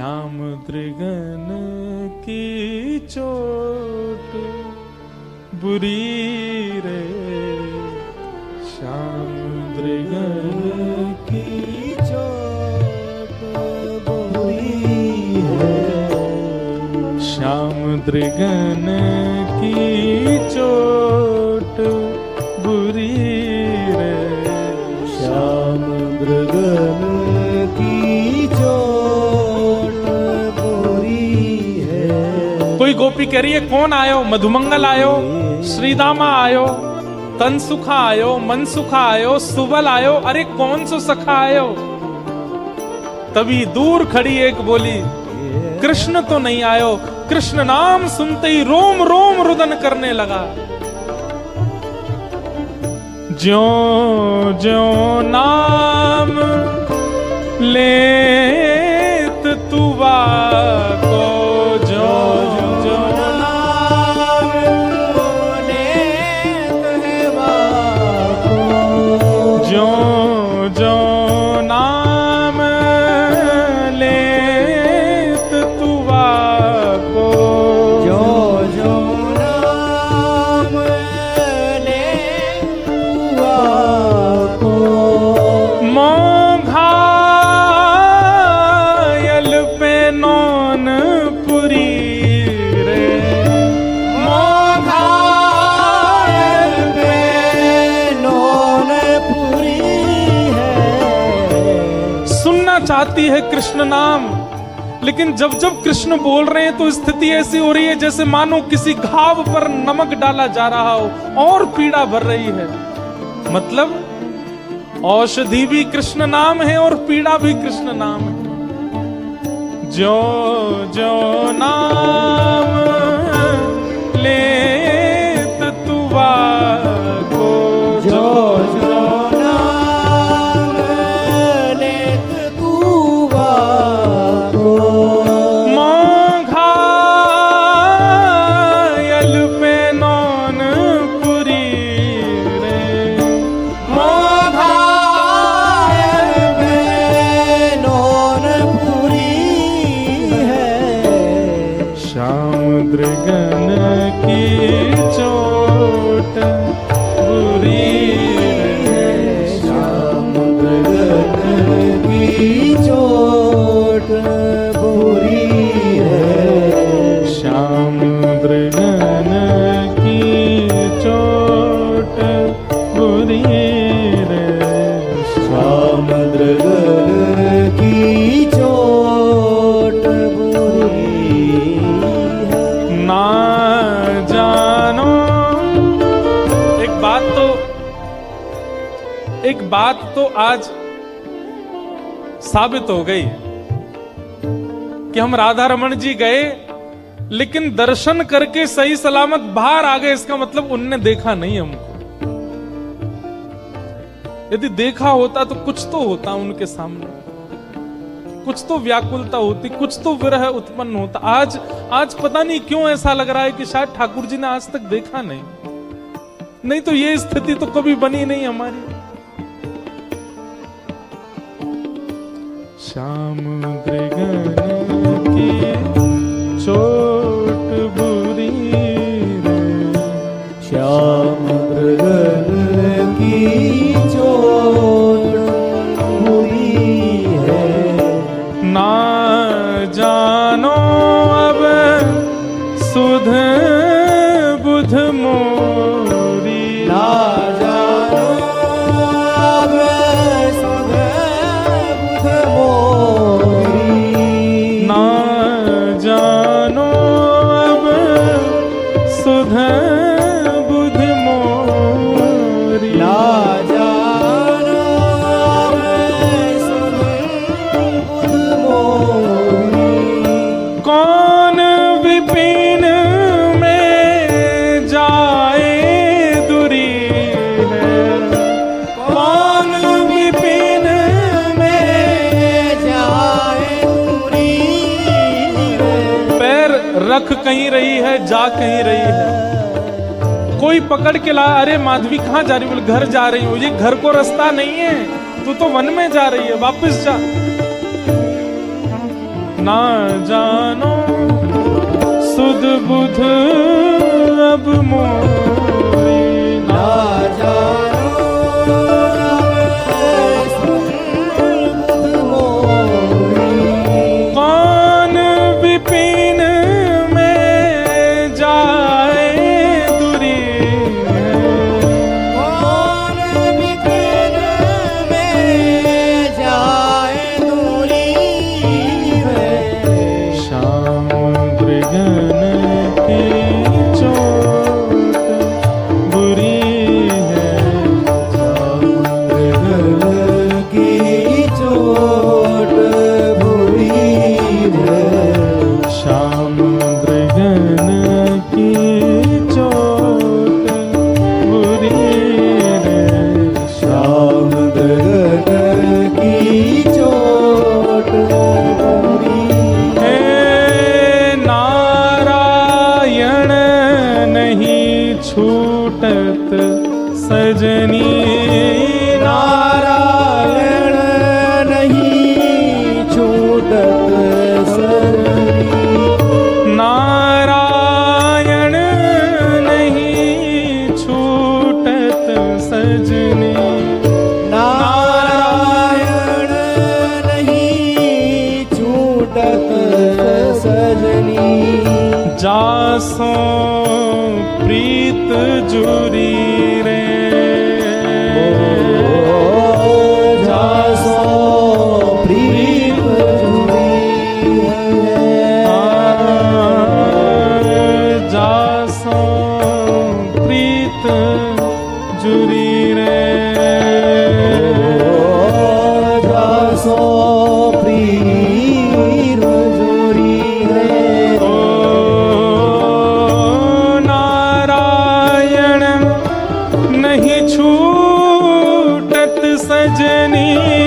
श्याम दृगन की चोट। बुरी रे, श्याम दृगन की चोट। बुरी है श्याम दृगन की चोट। बुरी रे, श्याम दृगन कह रही है, कौन आयो? मधुमंगल आयो, श्रीदामा आयो तन सुखा आयो मन सुखा आयो, सुबल आयो, अरे कौन सो सखा आयो? तभी दूर खड़ी एक बोली, कृष्ण तो नहीं आयो, कृष्ण नाम सुनते ही रोम रोम रुदन करने लगा। ज्यो ज्यो नाम चाहती है कृष्ण नाम। लेकिन जब जब कृष्ण बोल रहे हैं तो स्थिति ऐसी हो रही है जैसे मानो किसी घाव पर नमक डाला जा रहा हो और पीड़ा भर रही है। मतलब औषधि भी कृष्ण नाम है और पीड़ा भी कृष्ण नाम है। जो जो नाम गणी एक बात तो आज साबित हो गई कि हम राधा रमन जी गए, लेकिन दर्शन करके सही सलामत बाहर आ गए, इसका मतलब उनने देखा नहीं हमको। यदि देखा होता तो कुछ तो होता उनके सामने। कुछ तो व्याकुलता होती, कुछ तो विरह उत्पन्न होता। आज आज पता नहीं क्यों ऐसा लग रहा है कि शायद ठाकुर जी ने आज तक देखा नहीं। नहीं तो ये स्थिति तो कभी बनी नहीं हमारी। श्याम श्यामन्त्रिका रख कहीं रही है जा कहीं रही है। कोई पकड़ के ला, अरे माधवी, कहाँ जा रही बोले, घर जा रही हूँ। ये घर को रास्ता नहीं है। तू तो वन में जा रही है, वापस जा। ना जानो, सुध बुध, अब मोरी छूटत सजनी। प्रीत जुरी रे जासो सजनी।